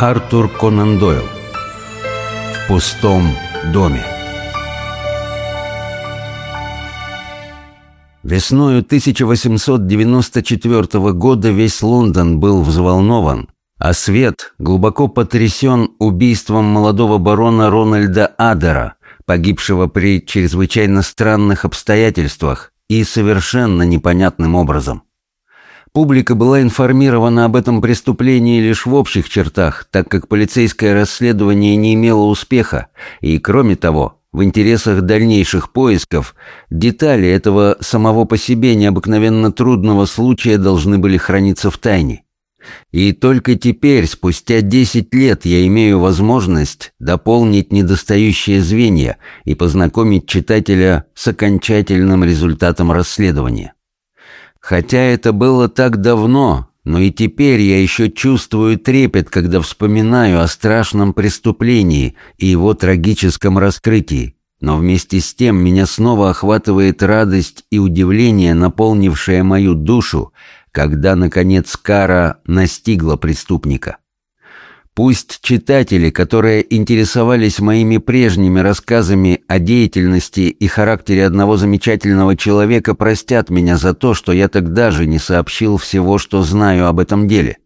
Артур Конан Дойл В пустом доме Весною 1894 года весь Лондон был взволнован, а свет глубоко потрясен убийством молодого барона Рональда Адера, погибшего при чрезвычайно странных обстоятельствах и совершенно непонятным образом. Публика была информирована об этом преступлении лишь в общих чертах, так как полицейское расследование не имело успеха, и, кроме того, в интересах дальнейших поисков детали этого самого по себе необыкновенно трудного случая должны были храниться в тайне. И только теперь, спустя 10 лет, я имею возможность дополнить недостающие звенья и познакомить читателя с окончательным результатом расследования. Хотя это было так давно, но и теперь я еще чувствую трепет, когда вспоминаю о страшном преступлении и его трагическом раскрытии. Но вместе с тем меня снова охватывает радость и удивление, наполнившее мою душу, когда, наконец, кара настигла преступника. Пусть читатели, которые интересовались моими прежними рассказами о деятельности и характере одного замечательного человека, простят меня за то, что я тогда же не сообщил всего, что знаю об этом деле.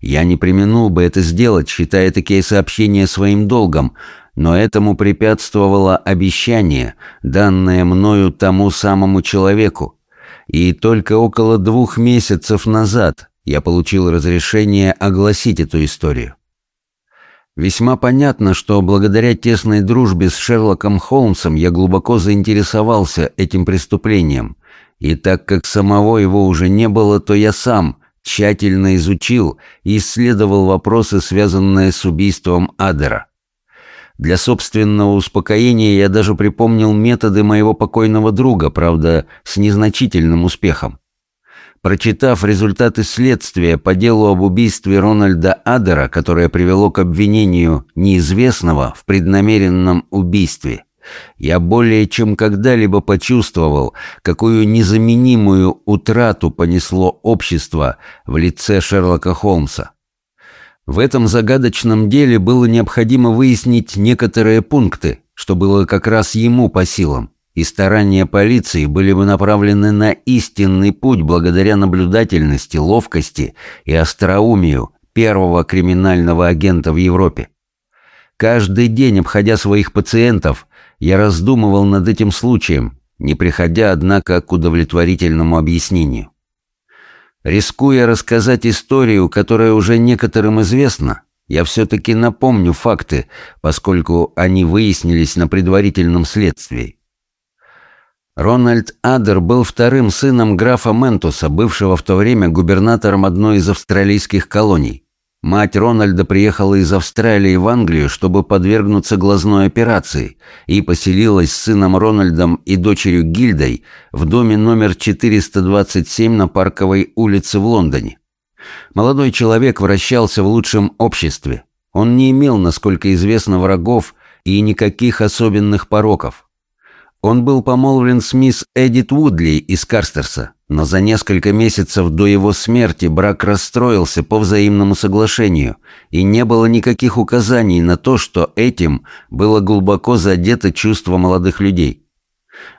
Я не применул бы это сделать, считая такие сообщения своим долгом, но этому препятствовало обещание, данное мною тому самому человеку. И только около двух месяцев назад я получил разрешение огласить эту историю. Весьма понятно, что благодаря тесной дружбе с Шерлоком Холмсом я глубоко заинтересовался этим преступлением. И так как самого его уже не было, то я сам тщательно изучил и исследовал вопросы, связанные с убийством Адера. Для собственного успокоения я даже припомнил методы моего покойного друга, правда, с незначительным успехом прочитав результаты следствия по делу об убийстве Рональда Адера, которое привело к обвинению неизвестного в преднамеренном убийстве, я более чем когда-либо почувствовал, какую незаменимую утрату понесло общество в лице Шерлока Холмса. В этом загадочном деле было необходимо выяснить некоторые пункты, что было как раз ему по силам и старания полиции были бы направлены на истинный путь благодаря наблюдательности, ловкости и остроумию первого криминального агента в Европе. Каждый день, обходя своих пациентов, я раздумывал над этим случаем, не приходя, однако, к удовлетворительному объяснению. Рискуя рассказать историю, которая уже некоторым известна, я все-таки напомню факты, поскольку они выяснились на предварительном следствии. Рональд Адер был вторым сыном графа Ментуса, бывшего в то время губернатором одной из австралийских колоний. Мать Рональда приехала из Австралии в Англию, чтобы подвергнуться глазной операции, и поселилась с сыном Рональдом и дочерью Гильдой в доме номер 427 на Парковой улице в Лондоне. Молодой человек вращался в лучшем обществе. Он не имел, насколько известно, врагов и никаких особенных пороков. Он был помолвлен с мисс Эдит Вудли из Карстерса, но за несколько месяцев до его смерти брак расстроился по взаимному соглашению, и не было никаких указаний на то, что этим было глубоко задето чувство молодых людей.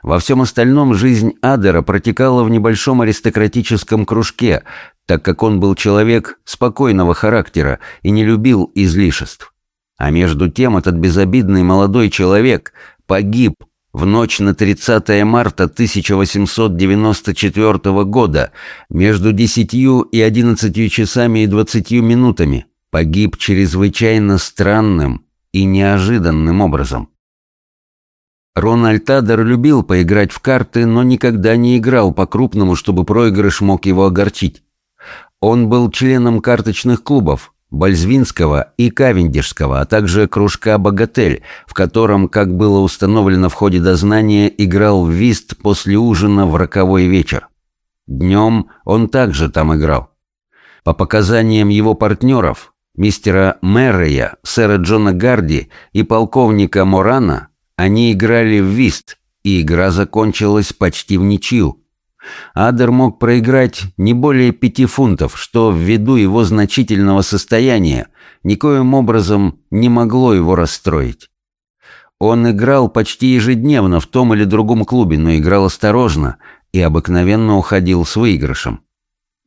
Во всем остальном жизнь Адера протекала в небольшом аристократическом кружке, так как он был человек спокойного характера и не любил излишеств. А между тем этот безобидный молодой человек погиб в ночь на 30 марта 1894 года между 10 и 11 часами и 20 минутами погиб чрезвычайно странным и неожиданным образом. Рональд Адер любил поиграть в карты, но никогда не играл по-крупному, чтобы проигрыш мог его огорчить. Он был членом карточных клубов, Бальзвинского и Кавендишского, а также кружка «Богатель», в котором, как было установлено в ходе дознания, играл в вист после ужина в роковой вечер. Днем он также там играл. По показаниям его партнеров, мистера Мэррея, сэра Джона Гарди и полковника Морана, они играли в вист, и игра закончилась почти в ничью. Адер мог проиграть не более пяти фунтов, что ввиду его значительного состояния никоим образом не могло его расстроить. Он играл почти ежедневно в том или другом клубе, но играл осторожно и обыкновенно уходил с выигрышем.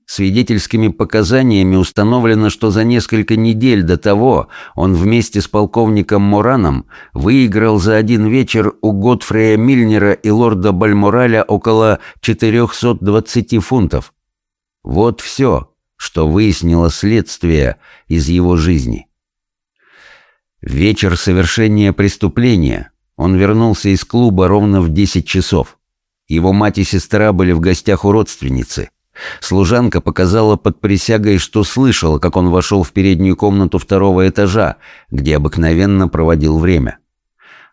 Свидетельскими показаниями установлено, что за несколько недель до того он вместе с полковником Мораном выиграл за один вечер у Готфрея Мильнера и лорда Бальмораля около 420 фунтов. Вот все, что выяснило следствие из его жизни. В вечер совершения преступления он вернулся из клуба ровно в 10 часов. Его мать и сестра были в гостях у родственницы – Служанка показала под присягой, что слышала, как он вошел в переднюю комнату второго этажа, где обыкновенно проводил время.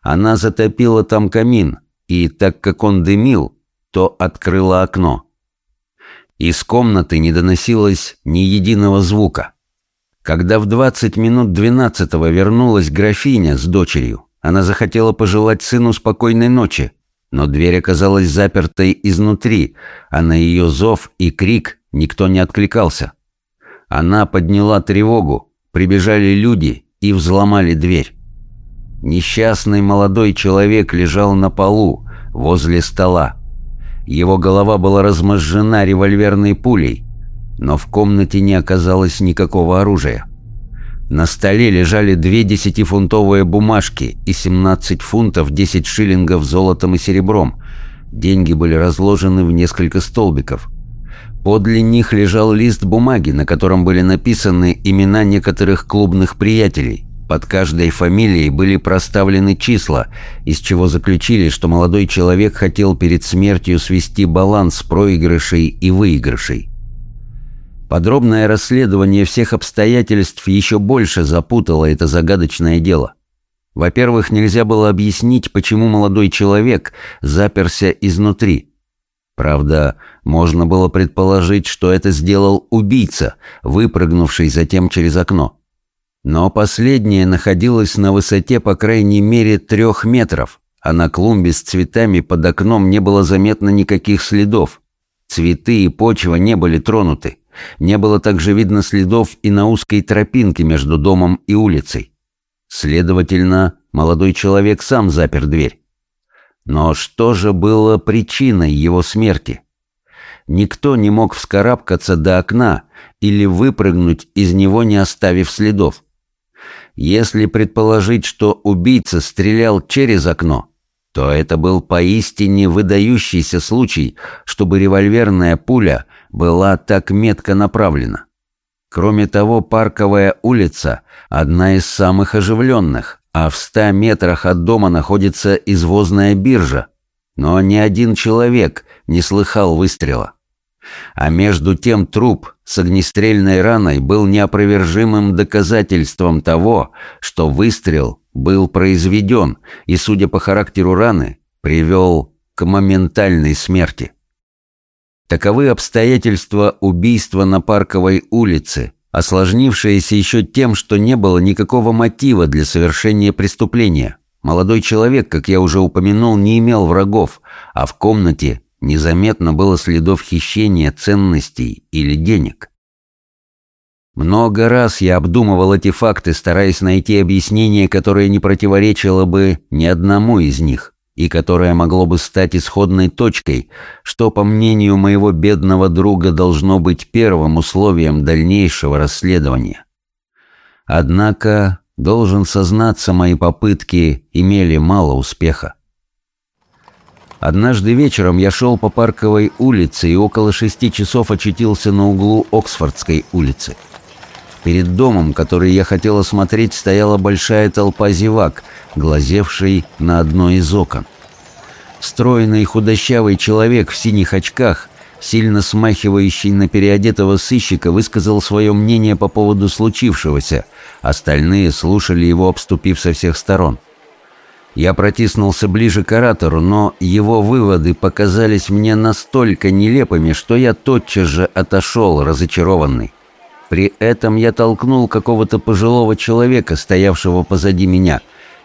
Она затопила там камин, и так как он дымил, то открыла окно. Из комнаты не доносилось ни единого звука. Когда в 20 минут 12 вернулась графиня с дочерью, она захотела пожелать сыну спокойной ночи, но дверь оказалась запертой изнутри, а на ее зов и крик никто не откликался. Она подняла тревогу, прибежали люди и взломали дверь. Несчастный молодой человек лежал на полу, возле стола. Его голова была размозжена револьверной пулей, но в комнате не оказалось никакого оружия. На столе лежали две десятифунтовые бумажки и 17 фунтов 10 шиллингов золотом и серебром. Деньги были разложены в несколько столбиков. Подле них лежал лист бумаги, на котором были написаны имена некоторых клубных приятелей. Под каждой фамилией были проставлены числа, из чего заключили, что молодой человек хотел перед смертью свести баланс проигрышей и выигрышей. Подробное расследование всех обстоятельств еще больше запутало это загадочное дело. Во-первых, нельзя было объяснить, почему молодой человек заперся изнутри. Правда, можно было предположить, что это сделал убийца, выпрыгнувший затем через окно. Но последнее находилось на высоте по крайней мере трех метров, а на клумбе с цветами под окном не было заметно никаких следов. Цветы и почва не были тронуты. Не было также видно следов и на узкой тропинке между домом и улицей. Следовательно, молодой человек сам запер дверь. Но что же было причиной его смерти? Никто не мог вскарабкаться до окна или выпрыгнуть из него, не оставив следов. Если предположить, что убийца стрелял через окно, то это был поистине выдающийся случай, чтобы револьверная пуля была так метко направлена. Кроме того, Парковая улица – одна из самых оживленных, а в ста метрах от дома находится извозная биржа. Но ни один человек не слыхал выстрела. А между тем труп с огнестрельной раной был неопровержимым доказательством того, что выстрел был произведен и, судя по характеру раны, привел к моментальной смерти. Таковы обстоятельства убийства на Парковой улице, осложнившиеся еще тем, что не было никакого мотива для совершения преступления. Молодой человек, как я уже упомянул, не имел врагов, а в комнате незаметно было следов хищения ценностей или денег. Много раз я обдумывал эти факты, стараясь найти объяснение, которое не противоречило бы ни одному из них и которое могло бы стать исходной точкой, что, по мнению моего бедного друга, должно быть первым условием дальнейшего расследования. Однако, должен сознаться, мои попытки имели мало успеха. Однажды вечером я шел по парковой улице и около шести часов очутился на углу Оксфордской улицы – Перед домом, который я хотел осмотреть, стояла большая толпа зевак, глазевшей на одно из окон. Стройный худощавый человек в синих очках, сильно смахивающий на переодетого сыщика, высказал свое мнение по поводу случившегося. Остальные слушали его, обступив со всех сторон. Я протиснулся ближе к оратору, но его выводы показались мне настолько нелепыми, что я тотчас же отошел, разочарованный. При этом я толкнул какого-то пожилого человека, стоявшего позади меня,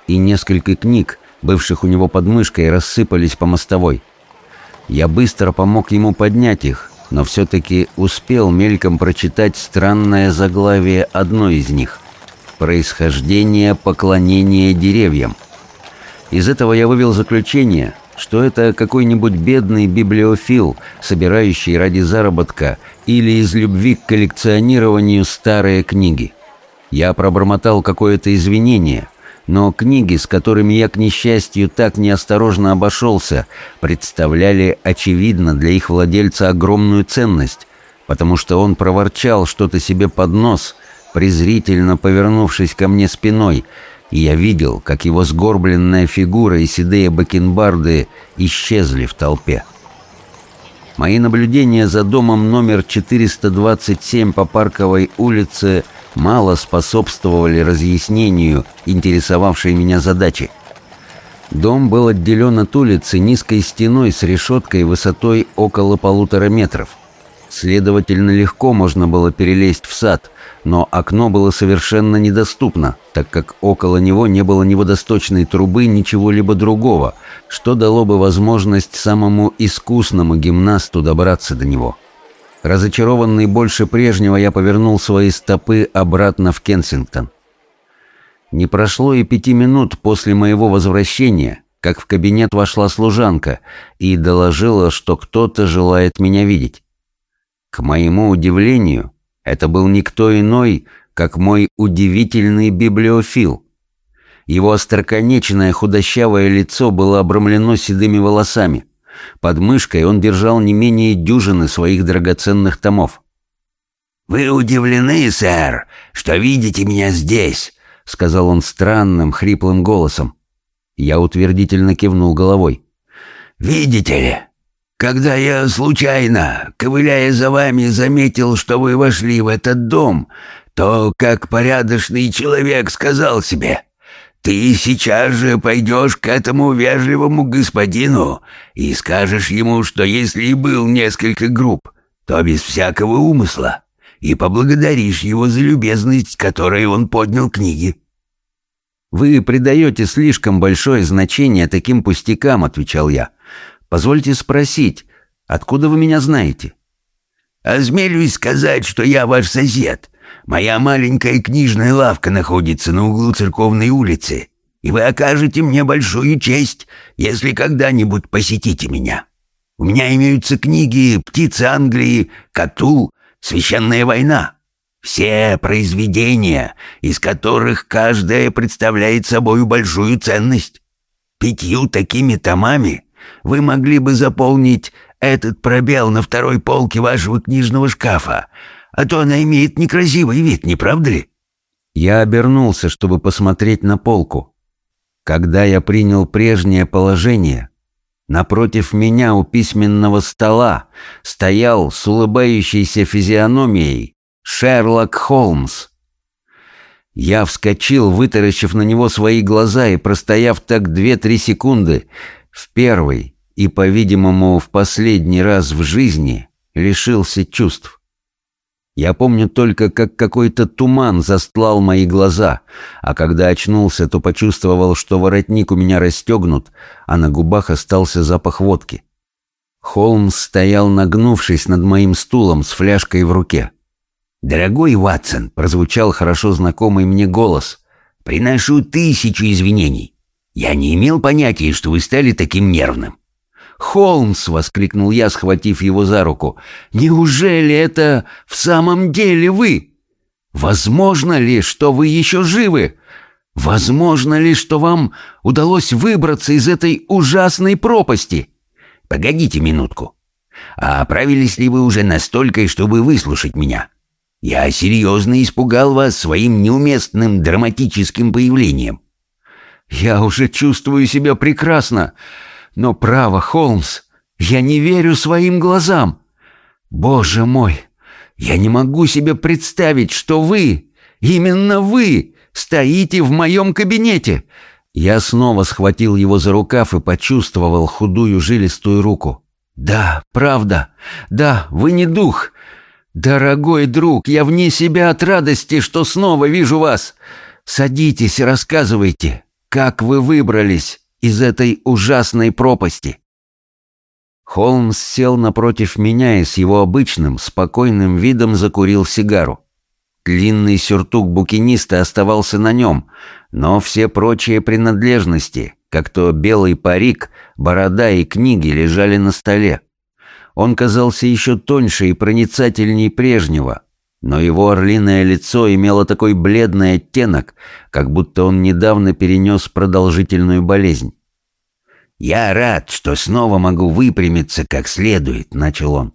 и несколько книг, бывших у него под мышкой, рассыпались по мостовой. Я быстро помог ему поднять их, но все-таки успел мельком прочитать странное заглавие одной из них «Происхождение поклонения деревьям». Из этого я вывел заключение, что это какой-нибудь бедный библиофил, собирающий ради заработка или из любви к коллекционированию старые книги. Я пробормотал какое-то извинение, но книги, с которыми я, к несчастью, так неосторожно обошелся, представляли, очевидно, для их владельца огромную ценность, потому что он проворчал что-то себе под нос, презрительно повернувшись ко мне спиной, и я видел, как его сгорбленная фигура и седые бакенбарды исчезли в толпе. Мои наблюдения за домом номер 427 по Парковой улице мало способствовали разъяснению интересовавшей меня задачи. Дом был отделен от улицы низкой стеной с решеткой высотой около полутора метров. Следовательно, легко можно было перелезть в сад – но окно было совершенно недоступно, так как около него не было ни водосточной трубы, ни чего-либо другого, что дало бы возможность самому искусному гимнасту добраться до него. Разочарованный больше прежнего, я повернул свои стопы обратно в Кенсингтон. Не прошло и пяти минут после моего возвращения, как в кабинет вошла служанка и доложила, что кто-то желает меня видеть. К моему удивлению, это был никто иной, как мой удивительный библиофил. Его остроконечное худощавое лицо было обрамлено седыми волосами. Под мышкой он держал не менее дюжины своих драгоценных томов. «Вы удивлены, сэр, что видите меня здесь?» — сказал он странным, хриплым голосом. Я утвердительно кивнул головой. «Видите ли, когда я случайно, ковыляя за вами, заметил, что вы вошли в этот дом, то, как порядочный человек, сказал себе, «Ты сейчас же пойдешь к этому вежливому господину и скажешь ему, что если и был несколько групп, то без всякого умысла, и поблагодаришь его за любезность, которой он поднял книги». «Вы придаете слишком большое значение таким пустякам», — отвечал я. — Позвольте спросить, откуда вы меня знаете?» а «Осмелюсь сказать, что я ваш сосед. Моя маленькая книжная лавка находится на углу церковной улицы, и вы окажете мне большую честь, если когда-нибудь посетите меня. У меня имеются книги «Птицы Англии», «Катул», «Священная война». Все произведения, из которых каждая представляет собой большую ценность. Пятью такими томами вы могли бы заполнить этот пробел на второй полке вашего книжного шкафа, а то она имеет некрасивый вид, не правда ли?» Я обернулся, чтобы посмотреть на полку. Когда я принял прежнее положение, напротив меня у письменного стола стоял с улыбающейся физиономией Шерлок Холмс. Я вскочил, вытаращив на него свои глаза, и, простояв так две-три секунды, в первый и, по-видимому, в последний раз в жизни лишился чувств. Я помню только, как какой-то туман застлал мои глаза, а когда очнулся, то почувствовал, что воротник у меня расстегнут, а на губах остался запах водки. Холмс стоял, нагнувшись над моим стулом с фляжкой в руке. «Дорогой Ватсон!» — прозвучал хорошо знакомый мне голос. «Приношу тысячу извинений. «Я не имел понятия, что вы стали таким нервным». «Холмс!» — воскликнул я, схватив его за руку. «Неужели это в самом деле вы? Возможно ли, что вы еще живы? Возможно ли, что вам удалось выбраться из этой ужасной пропасти?» «Погодите минутку. А оправились ли вы уже настолько, чтобы выслушать меня? Я серьезно испугал вас своим неуместным драматическим появлением». Я уже чувствую себя прекрасно. Но право, Холмс, я не верю своим глазам. Боже мой, я не могу себе представить, что вы, именно вы, стоите в моем кабинете. Я снова схватил его за рукав и почувствовал худую жилистую руку. «Да, правда. Да, вы не дух. Дорогой друг, я вне себя от радости, что снова вижу вас. Садитесь, и рассказывайте. Как вы выбрались из этой ужасной пропасти?» Холмс сел напротив меня и с его обычным, спокойным видом закурил сигару. Длинный сюртук букиниста оставался на нем, но все прочие принадлежности, как то белый парик, борода и книги, лежали на столе. Он казался еще тоньше и проницательнее прежнего, но его орлиное лицо имело такой бледный оттенок, как будто он недавно перенес продолжительную болезнь. «Я рад, что снова могу выпрямиться как следует», — начал он.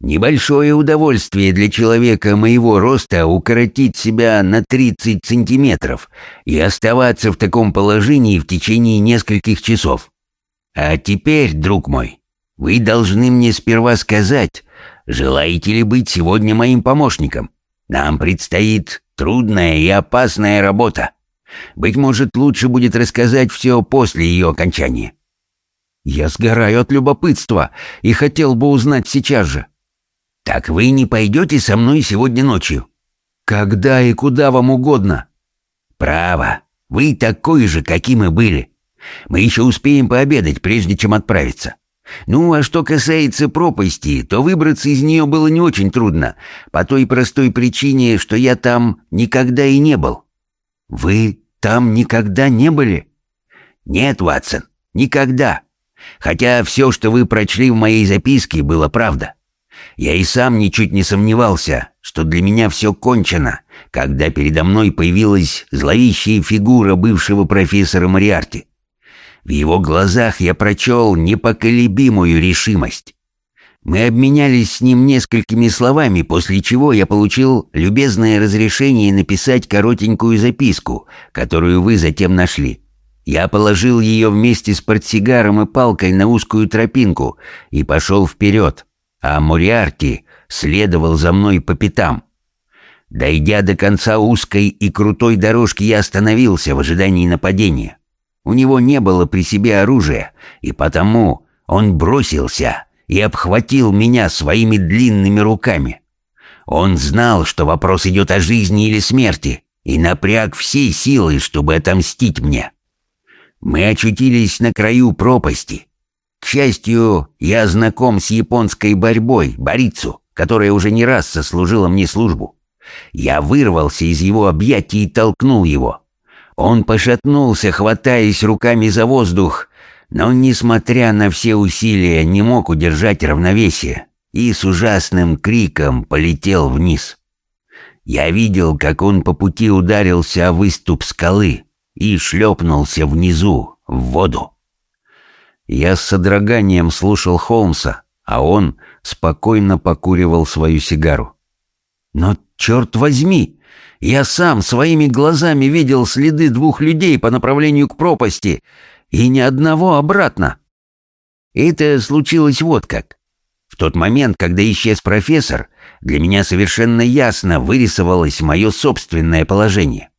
«Небольшое удовольствие для человека моего роста укоротить себя на 30 сантиметров и оставаться в таком положении в течение нескольких часов. А теперь, друг мой, вы должны мне сперва сказать, желаете ли быть сегодня моим помощником? Нам предстоит трудная и опасная работа. Быть может, лучше будет рассказать все после ее окончания». «Я сгораю от любопытства и хотел бы узнать сейчас же». «Так вы не пойдете со мной сегодня ночью?» «Когда и куда вам угодно». «Право, вы такой же, каким и были. Мы еще успеем пообедать, прежде чем отправиться. Ну, а что касается пропасти, то выбраться из нее было не очень трудно, по той простой причине, что я там никогда и не был. Вы там никогда не были? Нет, Ватсон, никогда. Хотя все, что вы прочли в моей записке, было правда. Я и сам ничуть не сомневался, что для меня все кончено, когда передо мной появилась зловещая фигура бывшего профессора Мариарти. В его глазах я прочел непоколебимую решимость. Мы обменялись с ним несколькими словами, после чего я получил любезное разрешение написать коротенькую записку, которую вы затем нашли. Я положил ее вместе с портсигаром и палкой на узкую тропинку и пошел вперед, а Муриарти следовал за мной по пятам. Дойдя до конца узкой и крутой дорожки, я остановился в ожидании нападения. У него не было при себе оружия, и потому он бросился и обхватил меня своими длинными руками. Он знал, что вопрос идет о жизни или смерти, и напряг всей силы, чтобы отомстить мне. Мы очутились на краю пропасти. К счастью, я знаком с японской борьбой, Борицу, которая уже не раз сослужила мне службу. Я вырвался из его объятий и толкнул его — он пошатнулся, хватаясь руками за воздух, но, несмотря на все усилия, не мог удержать равновесие и с ужасным криком полетел вниз. Я видел, как он по пути ударился о выступ скалы и шлепнулся внизу, в воду. Я с содроганием слушал Холмса, а он спокойно покуривал свою сигару. «Но черт возьми!» Я сам своими глазами видел следы двух людей по направлению к пропасти, и ни одного обратно. Это случилось вот как. В тот момент, когда исчез профессор, для меня совершенно ясно вырисовалось мое собственное положение.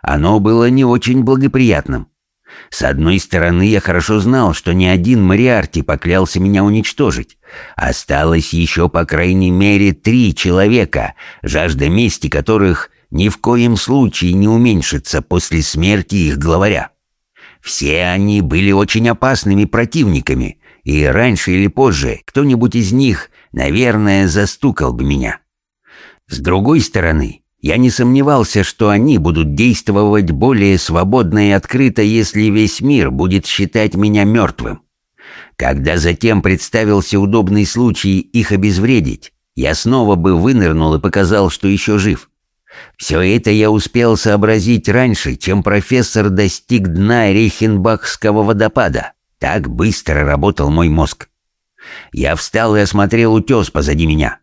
Оно было не очень благоприятным. С одной стороны, я хорошо знал, что ни один Мариарти поклялся меня уничтожить. Осталось еще по крайней мере три человека, жажда мести которых ни в коем случае не уменьшится после смерти их главаря. Все они были очень опасными противниками, и раньше или позже кто-нибудь из них, наверное, застукал бы меня. С другой стороны, я не сомневался, что они будут действовать более свободно и открыто, если весь мир будет считать меня мертвым. Когда затем представился удобный случай их обезвредить, я снова бы вынырнул и показал, что еще жив. Все это я успел сообразить раньше, чем профессор достиг дна Рейхенбахского водопада. Так быстро работал мой мозг. Я встал и осмотрел утес позади меня.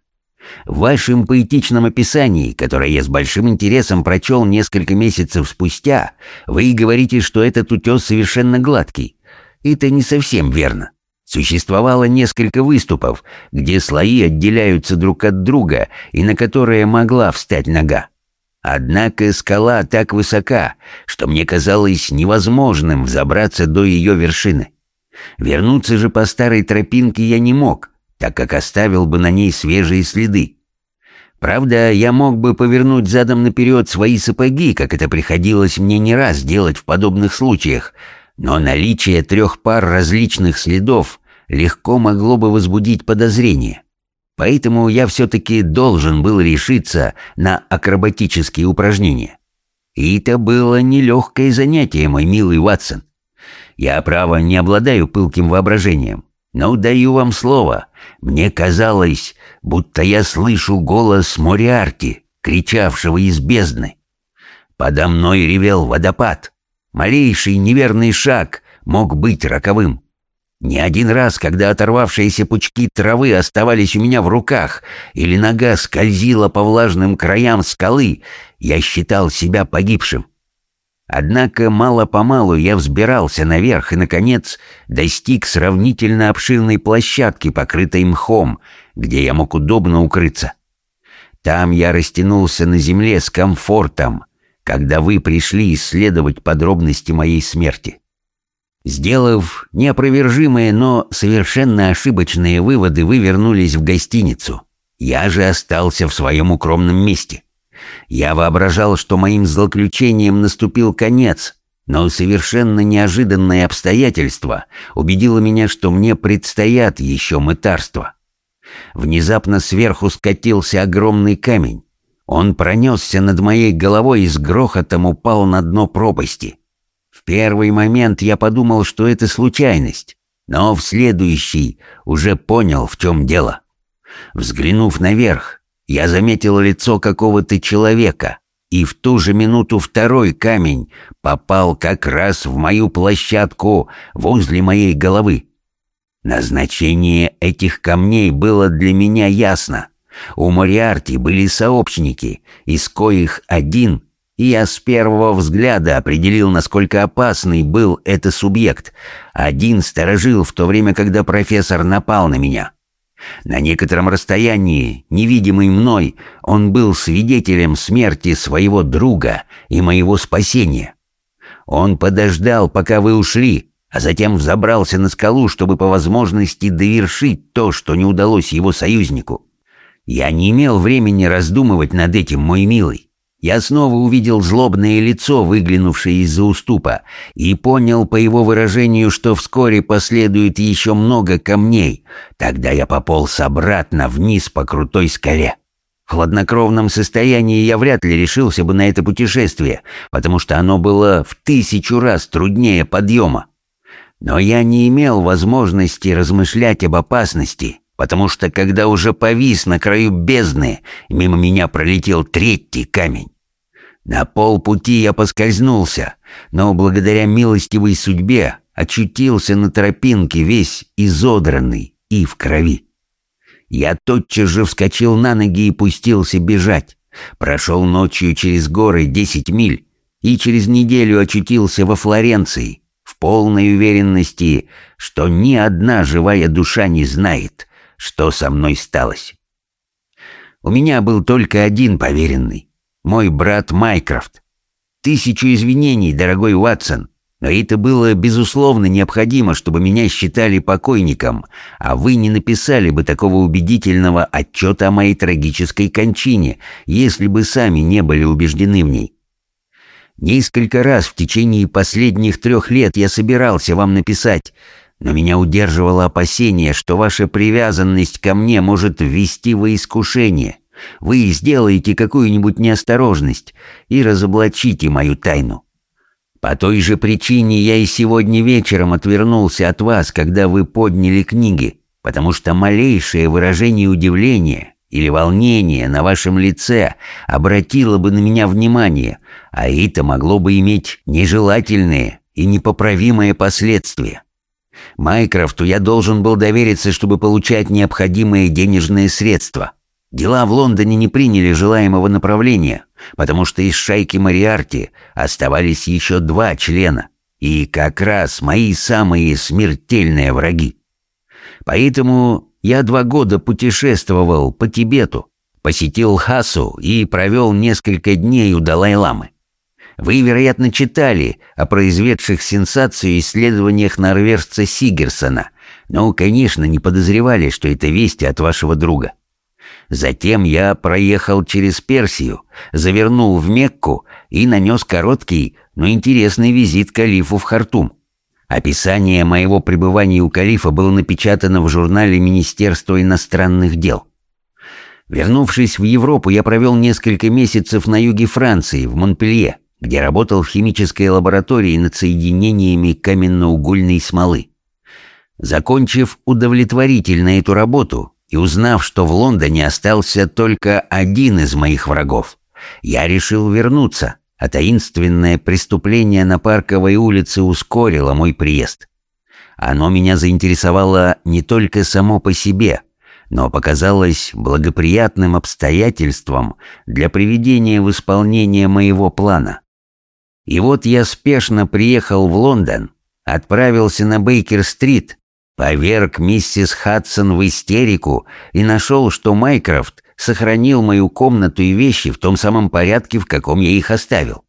В вашем поэтичном описании, которое я с большим интересом прочел несколько месяцев спустя, вы говорите, что этот утес совершенно гладкий. Это не совсем верно. Существовало несколько выступов, где слои отделяются друг от друга и на которые могла встать нога. Однако скала так высока, что мне казалось невозможным взобраться до ее вершины. Вернуться же по старой тропинке я не мог, так как оставил бы на ней свежие следы. Правда, я мог бы повернуть задом наперед свои сапоги, как это приходилось мне не раз делать в подобных случаях, но наличие трех пар различных следов легко могло бы возбудить подозрение. Поэтому я все-таки должен был решиться на акробатические упражнения. И это было нелегкое занятие, мой милый Ватсон. Я, право, не обладаю пылким воображением. Но даю вам слово, мне казалось, будто я слышу голос Мориарти, кричавшего из бездны. Подо мной ревел водопад. Малейший неверный шаг мог быть роковым. Не один раз, когда оторвавшиеся пучки травы оставались у меня в руках, или нога скользила по влажным краям скалы, я считал себя погибшим. Однако мало-помалу я взбирался наверх и, наконец, достиг сравнительно обширной площадки, покрытой мхом, где я мог удобно укрыться. Там я растянулся на земле с комфортом, когда вы пришли исследовать подробности моей смерти. Сделав неопровержимые, но совершенно ошибочные выводы, вы вернулись в гостиницу. Я же остался в своем укромном месте. Я воображал, что моим злоключением наступил конец, но совершенно неожиданное обстоятельство убедило меня, что мне предстоят еще мытарства. Внезапно сверху скатился огромный камень. Он пронесся над моей головой и с грохотом упал на дно пропасти. Первый момент я подумал, что это случайность, но в следующий уже понял, в чем дело. Взглянув наверх, я заметил лицо какого-то человека, и в ту же минуту второй камень попал как раз в мою площадку возле моей головы. Назначение этих камней было для меня ясно. У Мориарти были сообщники, из коих один и я с первого взгляда определил, насколько опасный был этот субъект. Один сторожил в то время, когда профессор напал на меня. На некотором расстоянии, невидимый мной, он был свидетелем смерти своего друга и моего спасения. Он подождал, пока вы ушли, а затем взобрался на скалу, чтобы по возможности довершить то, что не удалось его союзнику. Я не имел времени раздумывать над этим, мой милый. Я снова увидел злобное лицо, выглянувшее из-за уступа, и понял по его выражению, что вскоре последует еще много камней. Тогда я пополз обратно вниз по крутой скале. В хладнокровном состоянии я вряд ли решился бы на это путешествие, потому что оно было в тысячу раз труднее подъема. Но я не имел возможности размышлять об опасности, потому что когда уже повис на краю бездны, мимо меня пролетел третий камень. На полпути я поскользнулся, но благодаря милостивой судьбе очутился на тропинке весь изодранный и в крови. Я тотчас же вскочил на ноги и пустился бежать. Прошел ночью через горы десять миль и через неделю очутился во Флоренции, в полной уверенности, что ни одна живая душа не знает, что со мной сталось. У меня был только один поверенный, мой брат Майкрофт. Тысячу извинений, дорогой Уатсон, но это было, безусловно, необходимо, чтобы меня считали покойником, а вы не написали бы такого убедительного отчета о моей трагической кончине, если бы сами не были убеждены в ней. Несколько раз в течение последних трех лет я собирался вам написать, но меня удерживало опасение, что ваша привязанность ко мне может ввести во искушение вы сделаете какую-нибудь неосторожность и разоблачите мою тайну. По той же причине я и сегодня вечером отвернулся от вас, когда вы подняли книги, потому что малейшее выражение удивления или волнения на вашем лице обратило бы на меня внимание, а это могло бы иметь нежелательные и непоправимые последствия. Майкрофту я должен был довериться, чтобы получать необходимые денежные средства. Дела в Лондоне не приняли желаемого направления, потому что из шайки Мариарти оставались еще два члена, и как раз мои самые смертельные враги. Поэтому я два года путешествовал по Тибету, посетил Хасу и провел несколько дней у Далай-ламы. Вы, вероятно, читали о произведших сенсацию исследованиях норвежца Сигерсона, но, конечно, не подозревали, что это вести от вашего друга. Затем я проехал через Персию, завернул в Мекку и нанес короткий, но интересный визит калифу в Хартум. Описание моего пребывания у калифа было напечатано в журнале Министерства иностранных дел. Вернувшись в Европу, я провел несколько месяцев на юге Франции, в Монпелье, где работал в химической лаборатории над соединениями каменноугольной смолы. Закончив удовлетворительно эту работу, и узнав, что в Лондоне остался только один из моих врагов, я решил вернуться, а таинственное преступление на Парковой улице ускорило мой приезд. Оно меня заинтересовало не только само по себе, но показалось благоприятным обстоятельством для приведения в исполнение моего плана. И вот я спешно приехал в Лондон, отправился на Бейкер-стрит поверг миссис Хадсон в истерику и нашел, что Майкрофт сохранил мою комнату и вещи в том самом порядке, в каком я их оставил.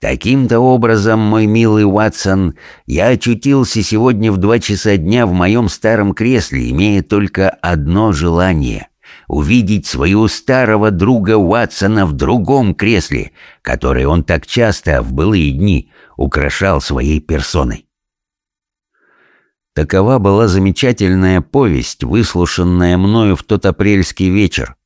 Таким-то образом, мой милый Уатсон, я очутился сегодня в два часа дня в моем старом кресле, имея только одно желание — увидеть своего старого друга Уатсона в другом кресле, которое он так часто в былые дни украшал своей персоной. Такова была замечательная повесть, выслушанная мною в тот апрельский вечер.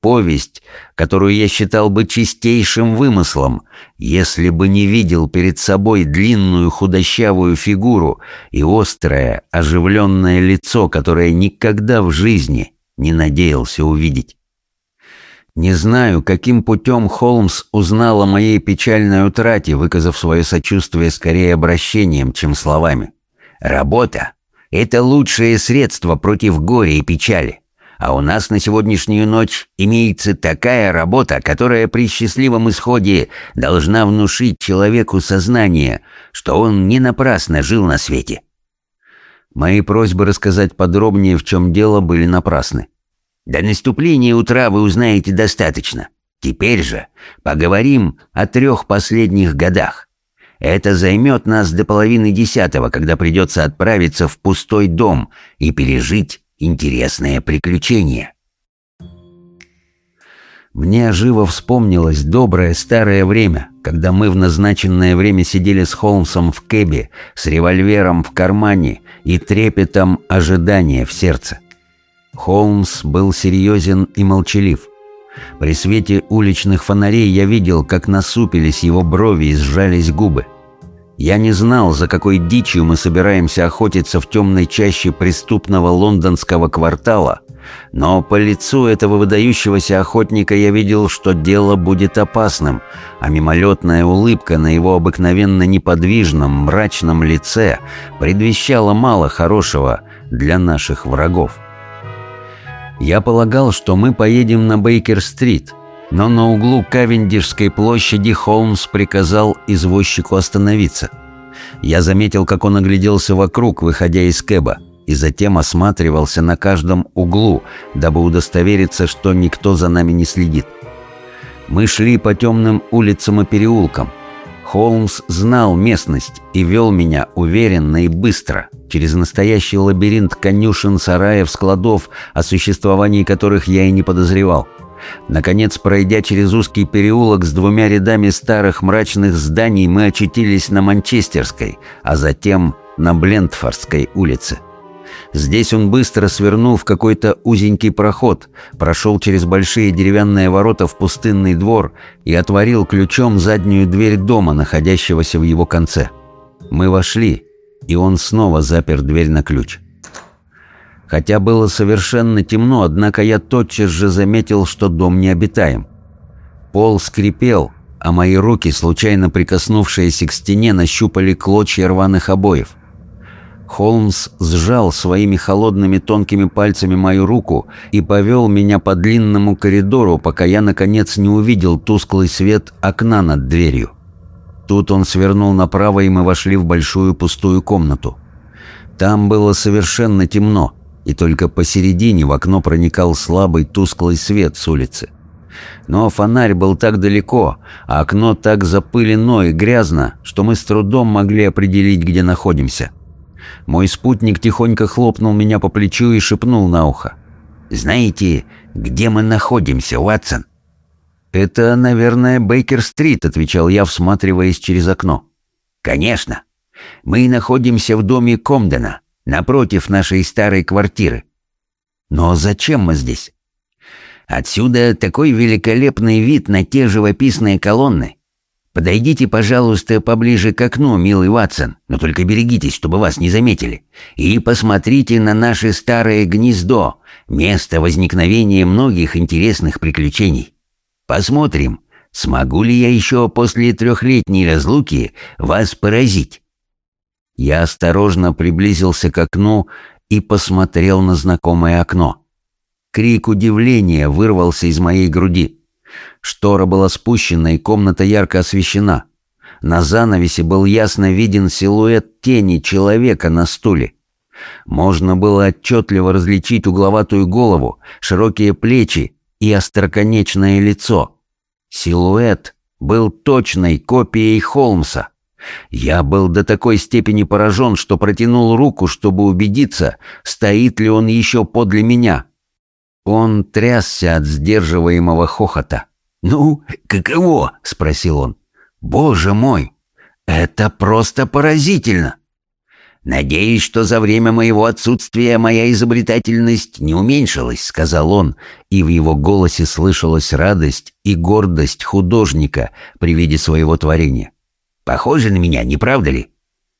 Повесть, которую я считал бы чистейшим вымыслом, если бы не видел перед собой длинную худощавую фигуру и острое, оживленное лицо, которое никогда в жизни не надеялся увидеть. Не знаю, каким путем Холмс узнал о моей печальной утрате, выказав свое сочувствие скорее обращением, чем словами. «Работа! Это лучшее средство против горя и печали. А у нас на сегодняшнюю ночь имеется такая работа, которая при счастливом исходе должна внушить человеку сознание, что он не напрасно жил на свете. Мои просьбы рассказать подробнее, в чем дело, были напрасны. До наступления утра вы узнаете достаточно. Теперь же поговорим о трех последних годах. Это займет нас до половины десятого, когда придется отправиться в пустой дом и пережить интересное приключение. Мне живо вспомнилось доброе старое время, когда мы в назначенное время сидели с Холмсом в кэбе, с револьвером в кармане и трепетом ожидания в сердце. Холмс был серьезен и молчалив. При свете уличных фонарей я видел, как насупились его брови и сжались губы. Я не знал, за какой дичью мы собираемся охотиться в темной чаще преступного лондонского квартала, но по лицу этого выдающегося охотника я видел, что дело будет опасным, а мимолетная улыбка на его обыкновенно неподвижном, мрачном лице предвещала мало хорошего для наших врагов. Я полагал, что мы поедем на Бейкер-стрит – но на углу Кавендишской площади Холмс приказал извозчику остановиться. Я заметил, как он огляделся вокруг, выходя из кэба, и затем осматривался на каждом углу, дабы удостовериться, что никто за нами не следит. Мы шли по темным улицам и переулкам. Холмс знал местность и вел меня уверенно и быстро через настоящий лабиринт конюшен, сараев, складов, о существовании которых я и не подозревал – Наконец, пройдя через узкий переулок с двумя рядами старых мрачных зданий, мы очутились на Манчестерской, а затем на Блентфордской улице. Здесь он быстро свернул в какой-то узенький проход, прошел через большие деревянные ворота в пустынный двор и отворил ключом заднюю дверь дома, находящегося в его конце. Мы вошли, и он снова запер дверь на ключ. Хотя было совершенно темно, однако я тотчас же заметил, что дом необитаем. Пол скрипел, а мои руки, случайно прикоснувшиеся к стене, нащупали клочья рваных обоев. Холмс сжал своими холодными тонкими пальцами мою руку и повел меня по длинному коридору, пока я, наконец, не увидел тусклый свет окна над дверью. Тут он свернул направо, и мы вошли в большую пустую комнату. Там было совершенно темно и только посередине в окно проникал слабый тусклый свет с улицы. Но фонарь был так далеко, а окно так запылено и грязно, что мы с трудом могли определить, где находимся. Мой спутник тихонько хлопнул меня по плечу и шепнул на ухо. «Знаете, где мы находимся, Уатсон?» «Это, наверное, Бейкер-стрит», — отвечал я, всматриваясь через окно. «Конечно. Мы находимся в доме Комдена, напротив нашей старой квартиры. Но зачем мы здесь? Отсюда такой великолепный вид на те живописные колонны. Подойдите, пожалуйста, поближе к окну, милый Ватсон, но только берегитесь, чтобы вас не заметили. И посмотрите на наше старое гнездо, место возникновения многих интересных приключений. Посмотрим, смогу ли я еще после трехлетней разлуки вас поразить. Я осторожно приблизился к окну и посмотрел на знакомое окно. Крик удивления вырвался из моей груди. Штора была спущена, и комната ярко освещена. На занавесе был ясно виден силуэт тени человека на стуле. Можно было отчетливо различить угловатую голову, широкие плечи и остроконечное лицо. Силуэт был точной копией Холмса. Я был до такой степени поражен, что протянул руку, чтобы убедиться, стоит ли он еще подле меня. Он трясся от сдерживаемого хохота. «Ну, каково?» — спросил он. «Боже мой! Это просто поразительно!» «Надеюсь, что за время моего отсутствия моя изобретательность не уменьшилась», — сказал он, и в его голосе слышалась радость и гордость художника при виде своего творения. Похоже на меня, не правда ли?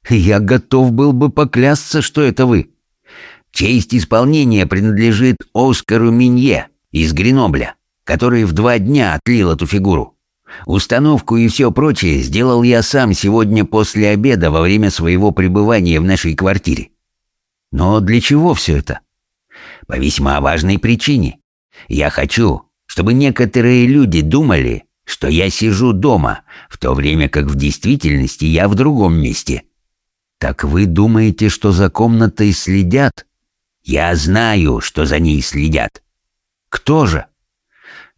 Я готов был бы поклясться, что это вы. Честь исполнения принадлежит Оскару Минье из Гренобля, который в два дня отлил эту фигуру. Установку и все прочее сделал я сам сегодня после обеда во время своего пребывания в нашей квартире. Но для чего все это? По весьма важной причине. Я хочу, чтобы некоторые люди думали, что я сижу дома, в то время как в действительности я в другом месте. Так вы думаете, что за комнатой следят? Я знаю, что за ней следят. Кто же?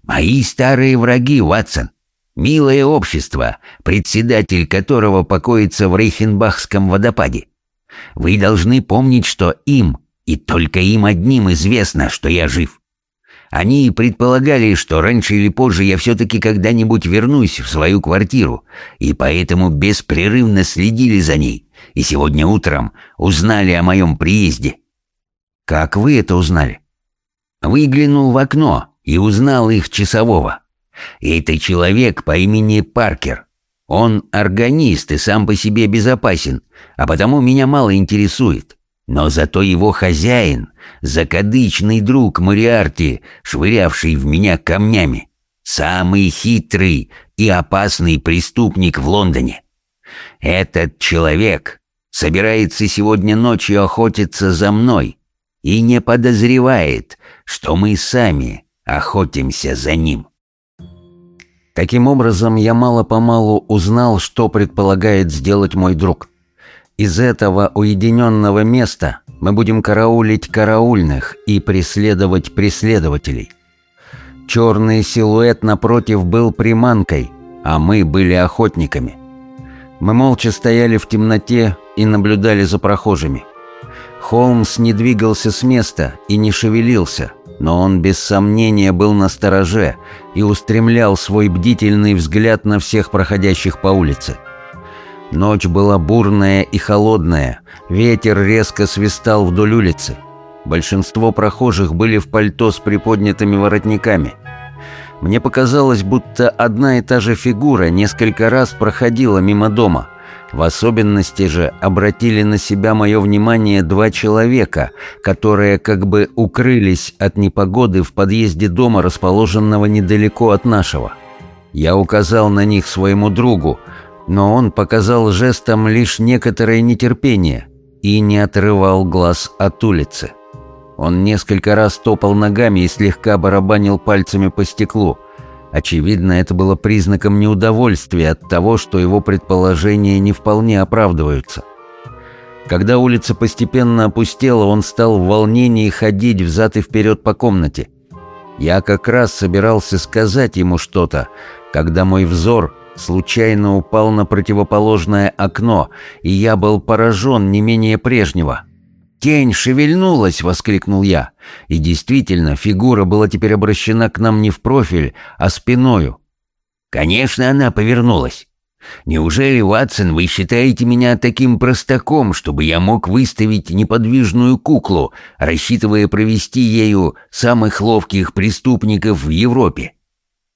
Мои старые враги, Ватсон. Милое общество, председатель которого покоится в Рейхенбахском водопаде. Вы должны помнить, что им, и только им одним известно, что я жив. Они предполагали, что раньше или позже я все-таки когда-нибудь вернусь в свою квартиру, и поэтому беспрерывно следили за ней, и сегодня утром узнали о моем приезде. Как вы это узнали? Выглянул в окно и узнал их часового. Это человек по имени Паркер. Он органист и сам по себе безопасен, а потому меня мало интересует. Но зато его хозяин, закадычный друг Мариарти, швырявший в меня камнями, самый хитрый и опасный преступник в Лондоне. Этот человек собирается сегодня ночью охотиться за мной и не подозревает, что мы сами охотимся за ним. Таким образом, я мало-помалу узнал, что предполагает сделать мой друг – из этого уединенного места мы будем караулить караульных и преследовать преследователей. Черный силуэт напротив был приманкой, а мы были охотниками. Мы молча стояли в темноте и наблюдали за прохожими. Холмс не двигался с места и не шевелился, но он без сомнения был на стороже и устремлял свой бдительный взгляд на всех проходящих по улице. Ночь была бурная и холодная, ветер резко свистал вдоль улицы. Большинство прохожих были в пальто с приподнятыми воротниками. Мне показалось, будто одна и та же фигура несколько раз проходила мимо дома. В особенности же обратили на себя мое внимание два человека, которые как бы укрылись от непогоды в подъезде дома, расположенного недалеко от нашего. Я указал на них своему другу, но он показал жестом лишь некоторое нетерпение и не отрывал глаз от улицы. Он несколько раз топал ногами и слегка барабанил пальцами по стеклу. Очевидно, это было признаком неудовольствия от того, что его предположения не вполне оправдываются. Когда улица постепенно опустела, он стал в волнении ходить взад и вперед по комнате. Я как раз собирался сказать ему что-то, когда мой взор случайно упал на противоположное окно, и я был поражен не менее прежнего. «Тень шевельнулась!» — воскликнул я. И действительно, фигура была теперь обращена к нам не в профиль, а спиною. «Конечно, она повернулась!» «Неужели, Ватсон, вы считаете меня таким простаком, чтобы я мог выставить неподвижную куклу, рассчитывая провести ею самых ловких преступников в Европе?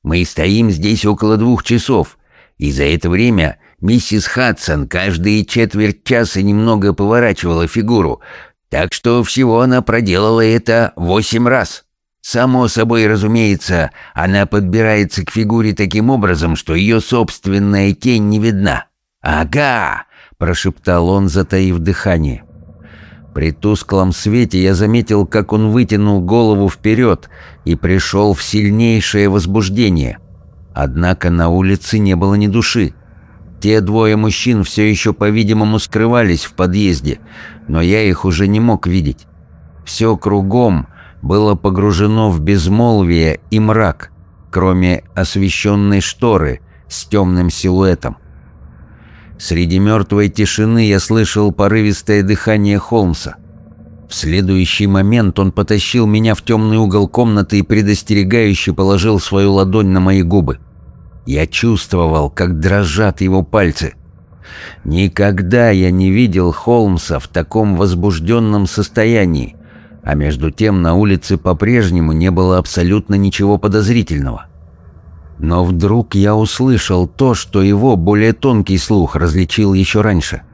Мы стоим здесь около двух часов, и за это время миссис Хадсон каждые четверть часа немного поворачивала фигуру, так что всего она проделала это восемь раз. Само собой разумеется, она подбирается к фигуре таким образом, что ее собственная тень не видна. «Ага!» – прошептал он, затаив дыхание. При тусклом свете я заметил, как он вытянул голову вперед и пришел в сильнейшее возбуждение – Однако на улице не было ни души. Те двое мужчин все еще, по-видимому, скрывались в подъезде, но я их уже не мог видеть. Все кругом было погружено в безмолвие и мрак, кроме освещенной шторы с темным силуэтом. Среди мертвой тишины я слышал порывистое дыхание Холмса – в следующий момент он потащил меня в темный угол комнаты и предостерегающе положил свою ладонь на мои губы. Я чувствовал, как дрожат его пальцы. Никогда я не видел Холмса в таком возбужденном состоянии, а между тем на улице по-прежнему не было абсолютно ничего подозрительного. Но вдруг я услышал то, что его более тонкий слух различил еще раньше —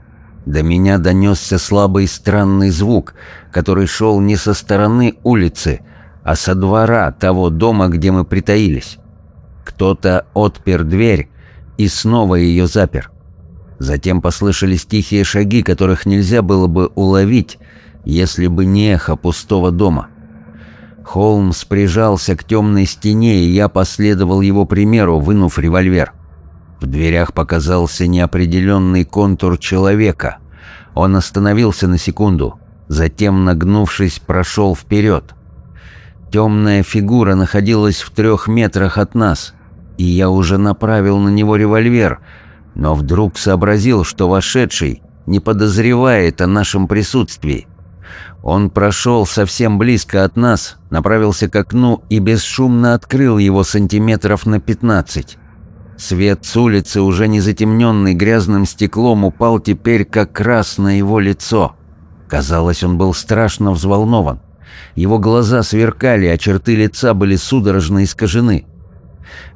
до меня донесся слабый странный звук, который шел не со стороны улицы, а со двора того дома, где мы притаились. Кто-то отпер дверь и снова ее запер. Затем послышались тихие шаги, которых нельзя было бы уловить, если бы не эхо пустого дома. Холмс прижался к темной стене, и я последовал его примеру, вынув револьвер. В дверях показался неопределенный контур человека. Он остановился на секунду, затем, нагнувшись, прошел вперед. Темная фигура находилась в трех метрах от нас, и я уже направил на него револьвер, но вдруг сообразил, что вошедший не подозревает о нашем присутствии. Он прошел совсем близко от нас, направился к окну и бесшумно открыл его сантиметров на 15. Свет с улицы, уже не затемненный грязным стеклом, упал теперь как раз на его лицо. Казалось, он был страшно взволнован. Его глаза сверкали, а черты лица были судорожно искажены.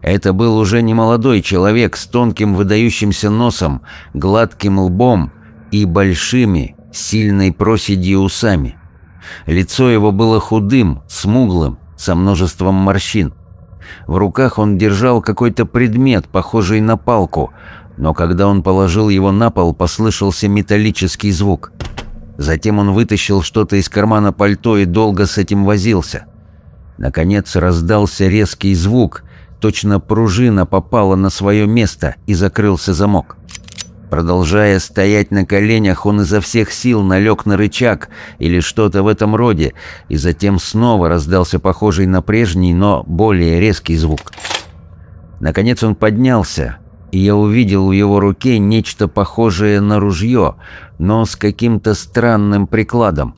Это был уже не молодой человек с тонким выдающимся носом, гладким лбом и большими, сильной проседью усами. Лицо его было худым, смуглым, со множеством морщин. В руках он держал какой-то предмет, похожий на палку, но когда он положил его на пол, послышался металлический звук. Затем он вытащил что-то из кармана пальто и долго с этим возился. Наконец раздался резкий звук, точно пружина попала на свое место и закрылся замок. Продолжая стоять на коленях, он изо всех сил налег на рычаг или что-то в этом роде, и затем снова раздался похожий на прежний, но более резкий звук. Наконец он поднялся, и я увидел в его руке нечто похожее на ружье, но с каким-то странным прикладом.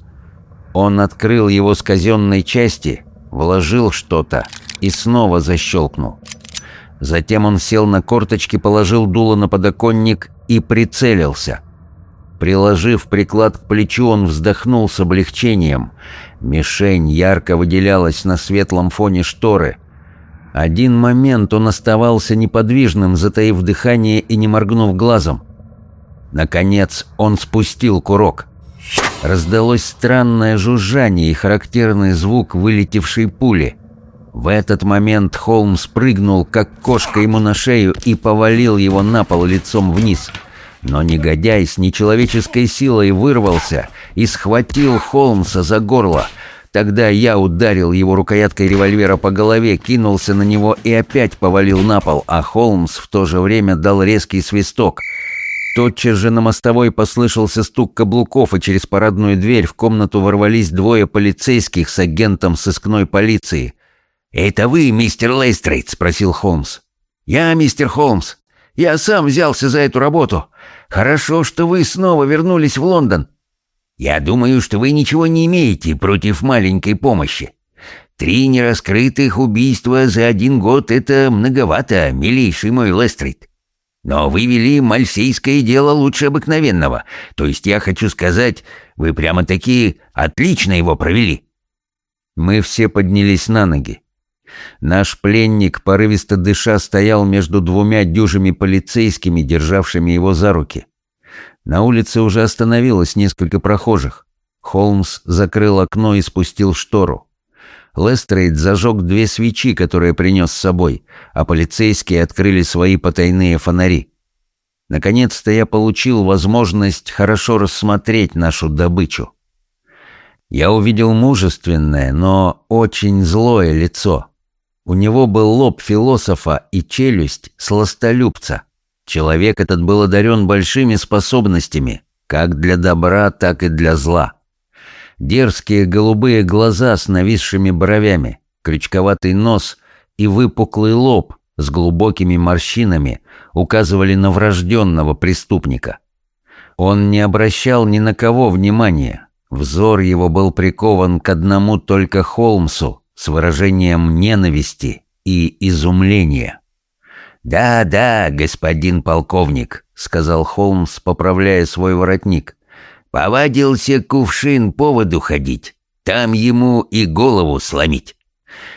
Он открыл его с казенной части, вложил что-то и снова защелкнул. Затем он сел на корточки, положил дуло на подоконник и прицелился. Приложив приклад к плечу, он вздохнул с облегчением. Мишень ярко выделялась на светлом фоне шторы. Один момент он оставался неподвижным, затаив дыхание и не моргнув глазом. Наконец он спустил курок. Раздалось странное жужжание и характерный звук вылетевшей пули – в этот момент Холмс прыгнул, как кошка ему на шею, и повалил его на пол лицом вниз. Но негодяй с нечеловеческой силой вырвался и схватил Холмса за горло. Тогда я ударил его рукояткой револьвера по голове, кинулся на него и опять повалил на пол, а Холмс в то же время дал резкий свисток. Тотчас же на мостовой послышался стук каблуков, и через парадную дверь в комнату ворвались двое полицейских с агентом сыскной полиции. «Это вы, мистер Лестрейд?» — спросил Холмс. «Я, мистер Холмс. Я сам взялся за эту работу. Хорошо, что вы снова вернулись в Лондон. Я думаю, что вы ничего не имеете против маленькой помощи. Три нераскрытых убийства за один год — это многовато, милейший мой Лестрид. Но вы вели мальсейское дело лучше обыкновенного. То есть я хочу сказать, вы прямо-таки отлично его провели». Мы все поднялись на ноги. Наш пленник, порывисто дыша, стоял между двумя дюжими полицейскими, державшими его за руки. На улице уже остановилось несколько прохожих. Холмс закрыл окно и спустил штору. Лестрейд зажег две свечи, которые принес с собой, а полицейские открыли свои потайные фонари. Наконец-то я получил возможность хорошо рассмотреть нашу добычу. Я увидел мужественное, но очень злое лицо — у него был лоб философа и челюсть сластолюбца. Человек этот был одарен большими способностями, как для добра, так и для зла. Дерзкие голубые глаза с нависшими бровями, крючковатый нос и выпуклый лоб с глубокими морщинами указывали на врожденного преступника. Он не обращал ни на кого внимания. Взор его был прикован к одному только Холмсу, с выражением ненависти и изумления. «Да, да, господин полковник», — сказал Холмс, поправляя свой воротник. «Повадился кувшин по воду ходить, там ему и голову сломить.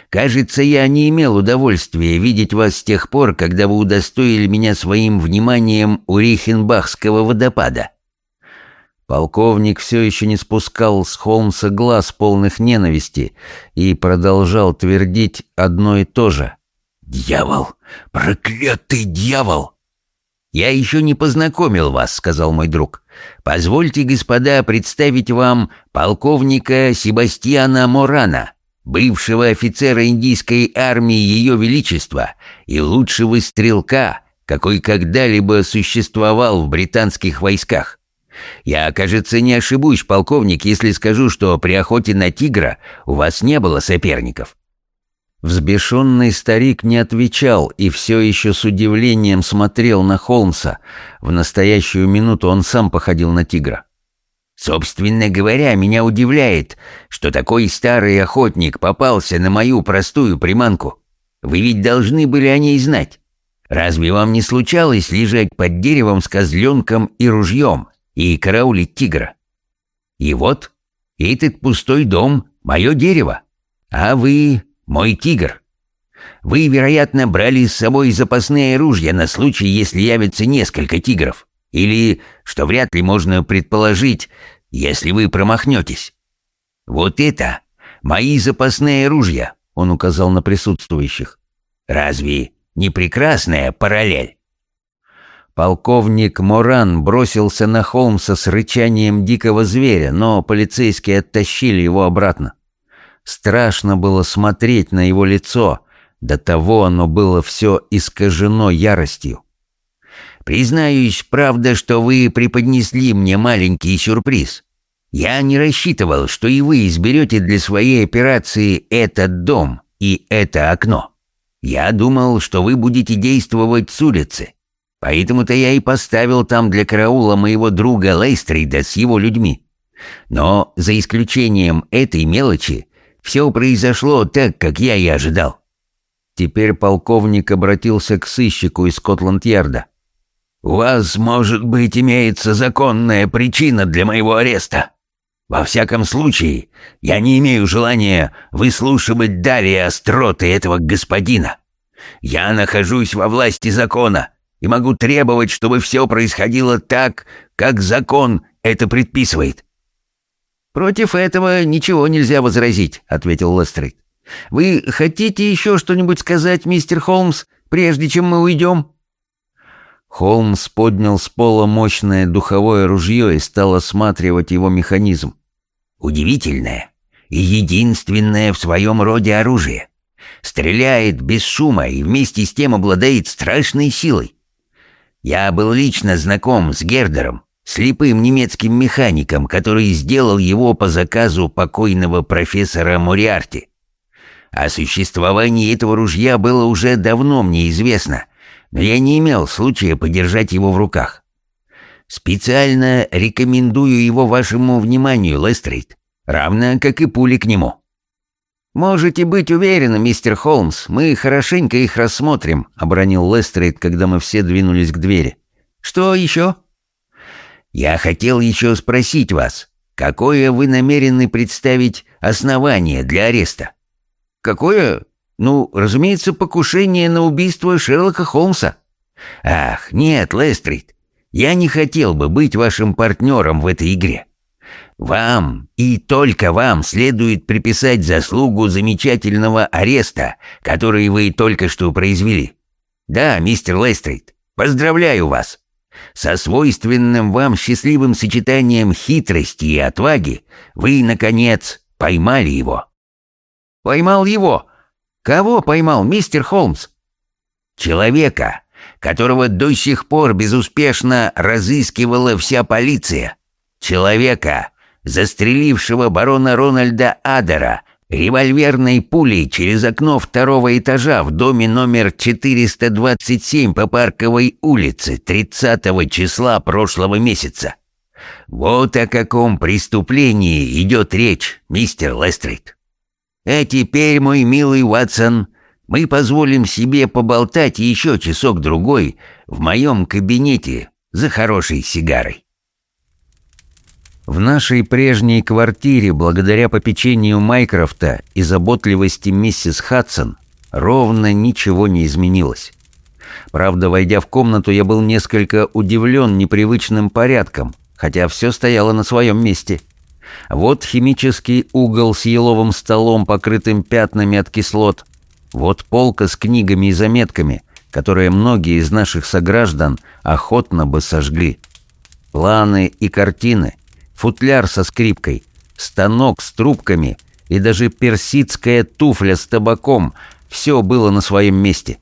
Кажется, я не имел удовольствия видеть вас с тех пор, когда вы удостоили меня своим вниманием у Рихенбахского водопада. Полковник все еще не спускал с Холмса глаз полных ненависти и продолжал твердить одно и то же. «Дьявол! Проклятый дьявол!» «Я еще не познакомил вас», — сказал мой друг. «Позвольте, господа, представить вам полковника Себастьяна Морана, бывшего офицера индийской армии Ее Величества и лучшего стрелка, какой когда-либо существовал в британских войсках. Я, кажется, не ошибусь, полковник, если скажу, что при охоте на тигра у вас не было соперников». Взбешенный старик не отвечал и все еще с удивлением смотрел на Холмса. В настоящую минуту он сам походил на тигра. «Собственно говоря, меня удивляет, что такой старый охотник попался на мою простую приманку. Вы ведь должны были о ней знать. Разве вам не случалось лежать под деревом с козленком и ружьем?» и караулить тигра. И вот, этот пустой дом — мое дерево, а вы — мой тигр. Вы, вероятно, брали с собой запасные ружья на случай, если явится несколько тигров, или, что вряд ли можно предположить, если вы промахнетесь. Вот это мои запасные ружья, — он указал на присутствующих. Разве не прекрасная параллель? Полковник Моран бросился на Холмса с рычанием дикого зверя, но полицейские оттащили его обратно. Страшно было смотреть на его лицо. До того оно было все искажено яростью. «Признаюсь, правда, что вы преподнесли мне маленький сюрприз. Я не рассчитывал, что и вы изберете для своей операции этот дом и это окно. Я думал, что вы будете действовать с улицы, Поэтому-то я и поставил там для караула моего друга Лейстрида с его людьми. Но за исключением этой мелочи все произошло так, как я и ожидал». Теперь полковник обратился к сыщику из Скотланд-Ярда. «У вас, может быть, имеется законная причина для моего ареста. Во всяком случае, я не имею желания выслушивать далее остроты этого господина. Я нахожусь во власти закона» и могу требовать, чтобы все происходило так, как закон это предписывает». «Против этого ничего нельзя возразить», — ответил Лестрейд. «Вы хотите еще что-нибудь сказать, мистер Холмс, прежде чем мы уйдем?» Холмс поднял с пола мощное духовое ружье и стал осматривать его механизм. «Удивительное и единственное в своем роде оружие. Стреляет без шума и вместе с тем обладает страшной силой. Я был лично знаком с Гердером, слепым немецким механиком, который сделал его по заказу покойного профессора Мориарти. О существовании этого ружья было уже давно мне известно, но я не имел случая подержать его в руках. Специально рекомендую его вашему вниманию, Лестрейд, равно как и пули к нему. «Можете быть уверены, мистер Холмс, мы хорошенько их рассмотрим», — обронил Лестрейд, когда мы все двинулись к двери. «Что еще?» «Я хотел еще спросить вас, какое вы намерены представить основание для ареста?» «Какое? Ну, разумеется, покушение на убийство Шерлока Холмса». «Ах, нет, Лестрейд, я не хотел бы быть вашим партнером в этой игре. Вам и только вам следует приписать заслугу замечательного ареста, который вы только что произвели. Да, мистер Лестрейд, поздравляю вас. Со свойственным вам счастливым сочетанием хитрости и отваги вы, наконец, поймали его. Поймал его? Кого поймал, мистер Холмс? Человека, которого до сих пор безуспешно разыскивала вся полиция. Человека, застрелившего барона Рональда Адера револьверной пулей через окно второго этажа в доме номер 427 по Парковой улице 30 числа прошлого месяца. Вот о каком преступлении идет речь, мистер Лестрид. А теперь, мой милый Ватсон, мы позволим себе поболтать еще часок-другой в моем кабинете за хорошей сигарой. В нашей прежней квартире, благодаря попечению Майкрофта и заботливости миссис Хадсон, ровно ничего не изменилось. Правда, войдя в комнату, я был несколько удивлен непривычным порядком, хотя все стояло на своем месте. Вот химический угол с еловым столом, покрытым пятнами от кислот. Вот полка с книгами и заметками, которые многие из наших сограждан охотно бы сожгли. Планы и картины — футляр со скрипкой, станок с трубками и даже персидская туфля с табаком — все было на своем месте.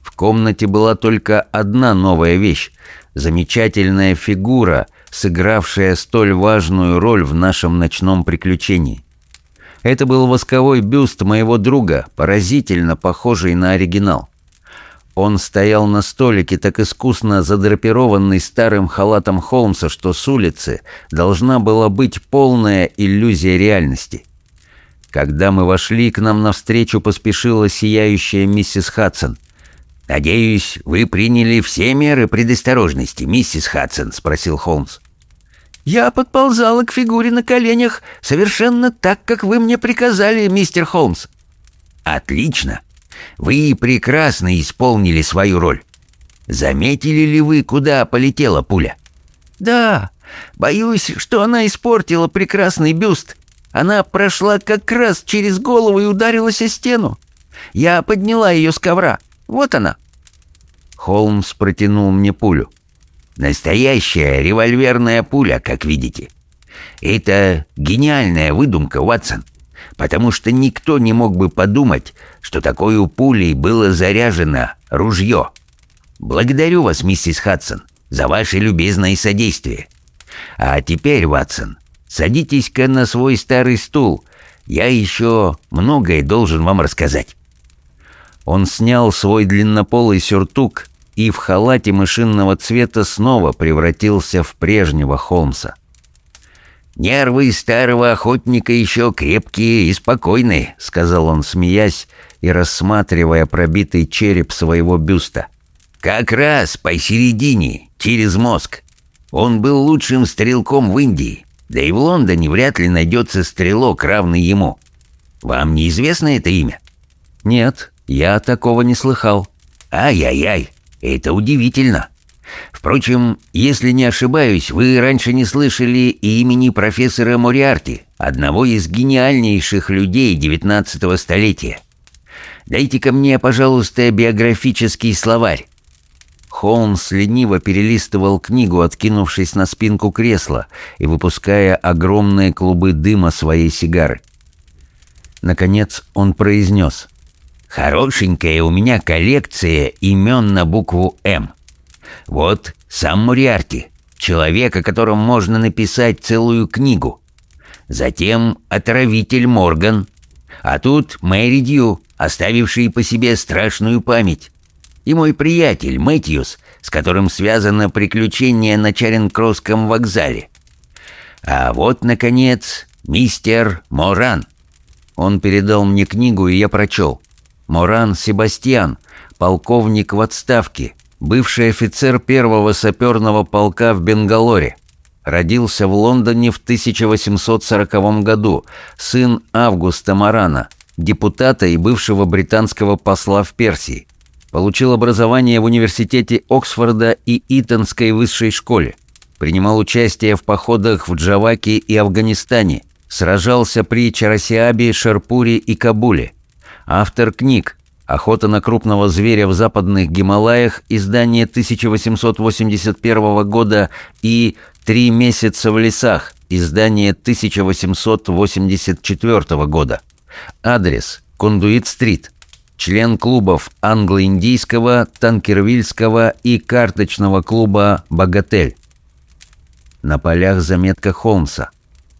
В комнате была только одна новая вещь — замечательная фигура, сыгравшая столь важную роль в нашем ночном приключении. Это был восковой бюст моего друга, поразительно похожий на оригинал. Он стоял на столике, так искусно задрапированный старым халатом Холмса, что с улицы должна была быть полная иллюзия реальности. Когда мы вошли, к нам навстречу поспешила сияющая миссис Хадсон. «Надеюсь, вы приняли все меры предосторожности, миссис Хадсон?» — спросил Холмс. «Я подползала к фигуре на коленях совершенно так, как вы мне приказали, мистер Холмс». «Отлично!» Вы прекрасно исполнили свою роль. Заметили ли вы, куда полетела пуля? Да, боюсь, что она испортила прекрасный бюст. Она прошла как раз через голову и ударилась о стену. Я подняла ее с ковра. Вот она. Холмс протянул мне пулю. Настоящая револьверная пуля, как видите. Это гениальная выдумка, Ватсон потому что никто не мог бы подумать, что такой у пулей было заряжено ружье. Благодарю вас, миссис Хадсон, за ваше любезное содействие. А теперь, Ватсон, садитесь-ка на свой старый стул. Я еще многое должен вам рассказать». Он снял свой длиннополый сюртук и в халате машинного цвета снова превратился в прежнего Холмса. «Нервы старого охотника еще крепкие и спокойные», — сказал он, смеясь и рассматривая пробитый череп своего бюста. «Как раз посередине, через мозг. Он был лучшим стрелком в Индии, да и в Лондоне вряд ли найдется стрелок, равный ему. Вам неизвестно это имя?» «Нет, я такого не слыхал». «Ай-яй-яй, это удивительно. Впрочем, если не ошибаюсь, вы раньше не слышали и имени профессора Мориарти, одного из гениальнейших людей XIX столетия. Дайте-ка мне, пожалуйста, биографический словарь. Холмс лениво перелистывал книгу, откинувшись на спинку кресла и выпуская огромные клубы дыма своей сигары. Наконец он произнес. «Хорошенькая у меня коллекция имен на букву «М». Вот сам Муриарти, человек, о котором можно написать целую книгу. Затем отравитель Морган. А тут Мэри Дью, оставивший по себе страшную память. И мой приятель Мэтьюс, с которым связано приключение на Чаринг-Кросском вокзале. А вот, наконец, мистер Моран. Он передал мне книгу, и я прочел. Моран Себастьян, полковник в отставке, бывший офицер первого саперного полка в Бенгалоре. Родился в Лондоне в 1840 году, сын Августа Марана, депутата и бывшего британского посла в Персии. Получил образование в университете Оксфорда и Итонской высшей школе. Принимал участие в походах в Джаваке и Афганистане. Сражался при Чарасиабе, Шарпуре и Кабуле. Автор книг Охота на крупного зверя в западных Гималаях, издание 1881 года и «Три месяца в лесах», издание 1884 года. Адрес – Кондуит-стрит. Член клубов англо-индийского, танкервильского и карточного клуба «Богатель». На полях заметка Холмса.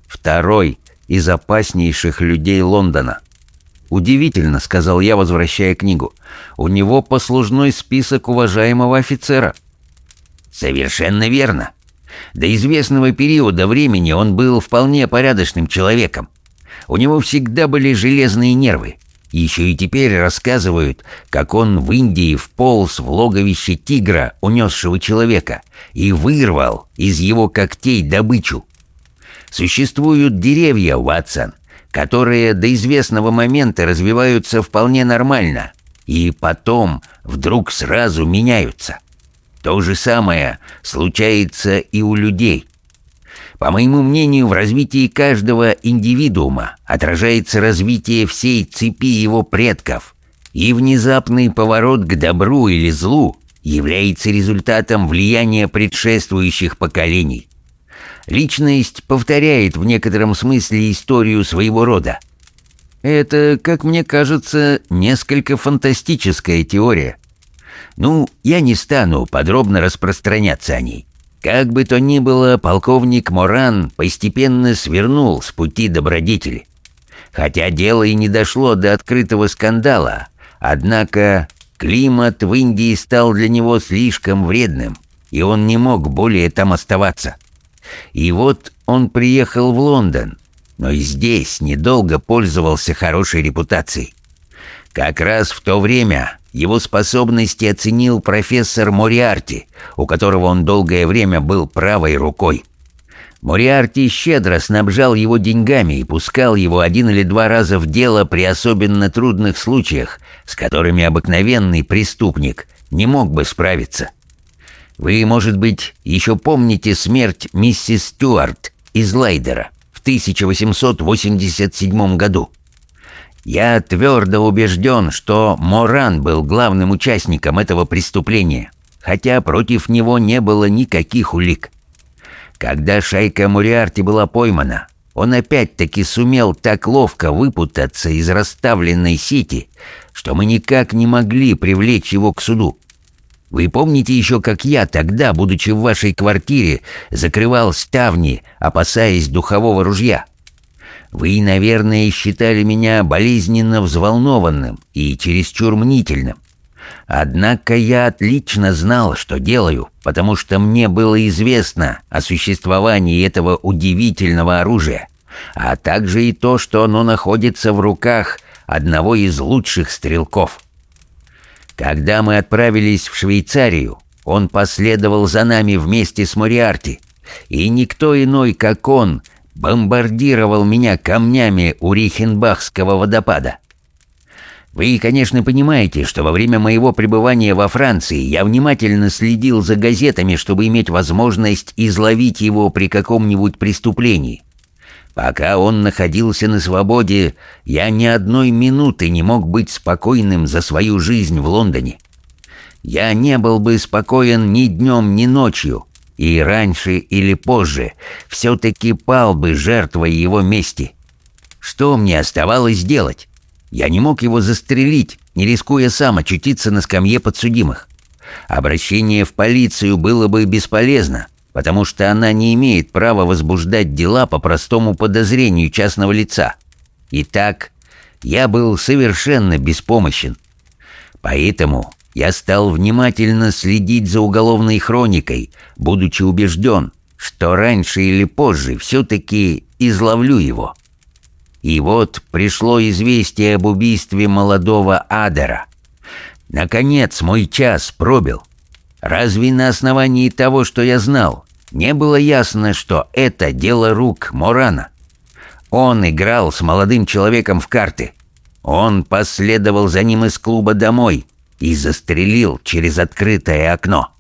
Второй из опаснейших людей Лондона. «Удивительно», — сказал я, возвращая книгу. «У него послужной список уважаемого офицера». «Совершенно верно. До известного периода времени он был вполне порядочным человеком. У него всегда были железные нервы. Еще и теперь рассказывают, как он в Индии вполз в логовище тигра, унесшего человека, и вырвал из его когтей добычу. Существуют деревья, Ватсон, которые до известного момента развиваются вполне нормально и потом вдруг сразу меняются. То же самое случается и у людей. По моему мнению, в развитии каждого индивидуума отражается развитие всей цепи его предков, и внезапный поворот к добру или злу является результатом влияния предшествующих поколений личность повторяет в некотором смысле историю своего рода. Это, как мне кажется, несколько фантастическая теория. Ну, я не стану подробно распространяться о ней. Как бы то ни было, полковник Моран постепенно свернул с пути добродетели. Хотя дело и не дошло до открытого скандала, однако климат в Индии стал для него слишком вредным, и он не мог более там оставаться. И вот он приехал в Лондон, но и здесь недолго пользовался хорошей репутацией. Как раз в то время его способности оценил профессор Мориарти, у которого он долгое время был правой рукой. Мориарти щедро снабжал его деньгами и пускал его один или два раза в дело при особенно трудных случаях, с которыми обыкновенный преступник не мог бы справиться. Вы, может быть, еще помните смерть миссис Стюарт из Лайдера в 1887 году. Я твердо убежден, что Моран был главным участником этого преступления, хотя против него не было никаких улик. Когда шайка Муриарти была поймана, он опять-таки сумел так ловко выпутаться из расставленной сети, что мы никак не могли привлечь его к суду. Вы помните еще, как я тогда, будучи в вашей квартире, закрывал ставни, опасаясь духового ружья? Вы, наверное, считали меня болезненно взволнованным и чересчур мнительным. Однако я отлично знал, что делаю, потому что мне было известно о существовании этого удивительного оружия, а также и то, что оно находится в руках одного из лучших стрелков. Когда мы отправились в Швейцарию, он последовал за нами вместе с Мориарти, и никто иной, как он, бомбардировал меня камнями у Рихенбахского водопада. Вы, конечно, понимаете, что во время моего пребывания во Франции я внимательно следил за газетами, чтобы иметь возможность изловить его при каком-нибудь преступлении. Пока он находился на свободе, я ни одной минуты не мог быть спокойным за свою жизнь в Лондоне. Я не был бы спокоен ни днем, ни ночью, и раньше или позже все-таки пал бы жертвой его мести. Что мне оставалось делать? Я не мог его застрелить, не рискуя сам очутиться на скамье подсудимых. Обращение в полицию было бы бесполезно — потому что она не имеет права возбуждать дела по простому подозрению частного лица. Итак, я был совершенно беспомощен. Поэтому я стал внимательно следить за уголовной хроникой, будучи убежден, что раньше или позже все-таки изловлю его. И вот пришло известие об убийстве молодого Адера. Наконец мой час пробил — Разве на основании того, что я знал, не было ясно, что это дело рук Морана? Он играл с молодым человеком в карты. Он последовал за ним из клуба домой и застрелил через открытое окно.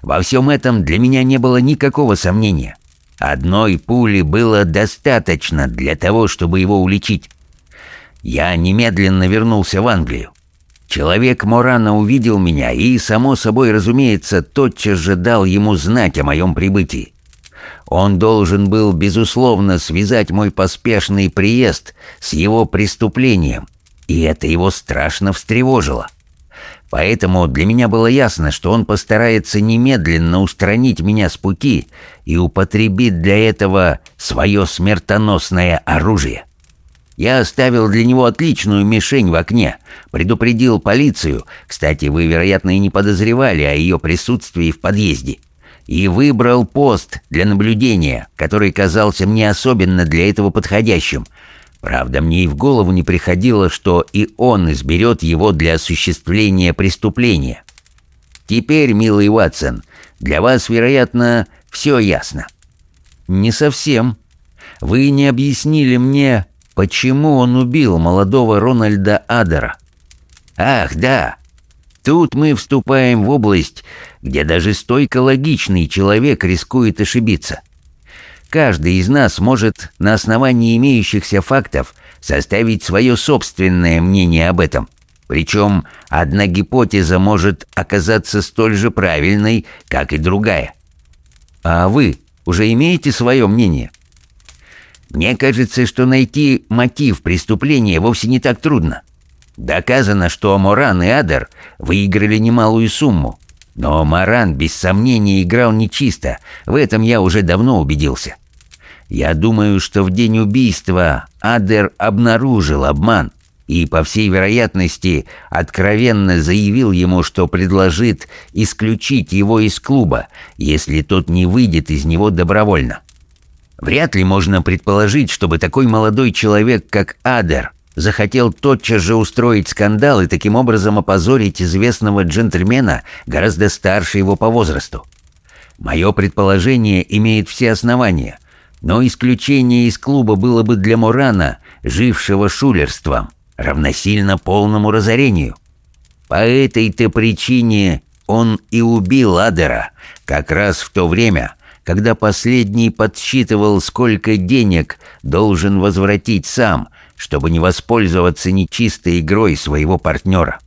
Во всем этом для меня не было никакого сомнения. Одной пули было достаточно для того, чтобы его уличить. Я немедленно вернулся в Англию. Человек Морана увидел меня и, само собой, разумеется, тотчас же дал ему знать о моем прибытии. Он должен был, безусловно, связать мой поспешный приезд с его преступлением, и это его страшно встревожило. Поэтому для меня было ясно, что он постарается немедленно устранить меня с пути и употребит для этого свое смертоносное оружие. Я оставил для него отличную мишень в окне, предупредил полицию, кстати, вы, вероятно, и не подозревали о ее присутствии в подъезде, и выбрал пост для наблюдения, который казался мне особенно для этого подходящим. Правда, мне и в голову не приходило, что и он изберет его для осуществления преступления. Теперь, милый Ватсон, для вас, вероятно, все ясно. Не совсем. Вы не объяснили мне, Почему он убил молодого Рональда Адера? Ах, да. Тут мы вступаем в область, где даже стойко логичный человек рискует ошибиться. Каждый из нас может на основании имеющихся фактов составить свое собственное мнение об этом. Причем одна гипотеза может оказаться столь же правильной, как и другая. А вы уже имеете свое мнение? — мне кажется, что найти мотив преступления вовсе не так трудно. Доказано, что Моран и Адер выиграли немалую сумму. Но Моран без сомнения играл нечисто, в этом я уже давно убедился. Я думаю, что в день убийства Адер обнаружил обман и, по всей вероятности, откровенно заявил ему, что предложит исключить его из клуба, если тот не выйдет из него добровольно. Вряд ли можно предположить, чтобы такой молодой человек, как Адер, захотел тотчас же устроить скандал и таким образом опозорить известного джентльмена, гораздо старше его по возрасту. Мое предположение имеет все основания, но исключение из клуба было бы для Мурана, жившего шулерством, равносильно полному разорению. По этой-то причине он и убил Адера, как раз в то время – когда последний подсчитывал, сколько денег должен возвратить сам, чтобы не воспользоваться нечистой игрой своего партнера.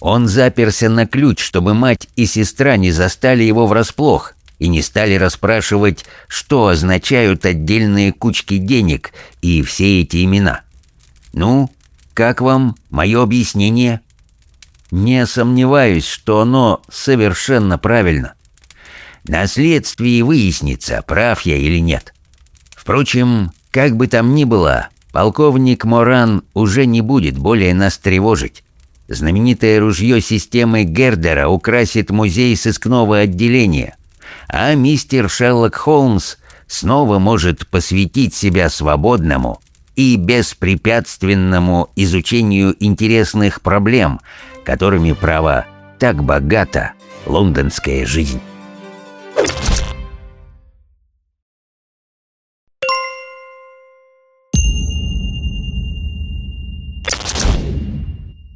Он заперся на ключ, чтобы мать и сестра не застали его врасплох и не стали расспрашивать, что означают отдельные кучки денег и все эти имена. «Ну, как вам мое объяснение?» «Не сомневаюсь, что оно совершенно правильно». На следствии выяснится, прав я или нет. Впрочем, как бы там ни было, полковник Моран уже не будет более нас тревожить. Знаменитое ружье системы Гердера украсит музей сыскного отделения, а мистер Шерлок Холмс снова может посвятить себя свободному и беспрепятственному изучению интересных проблем, которыми право так богата лондонская жизнь.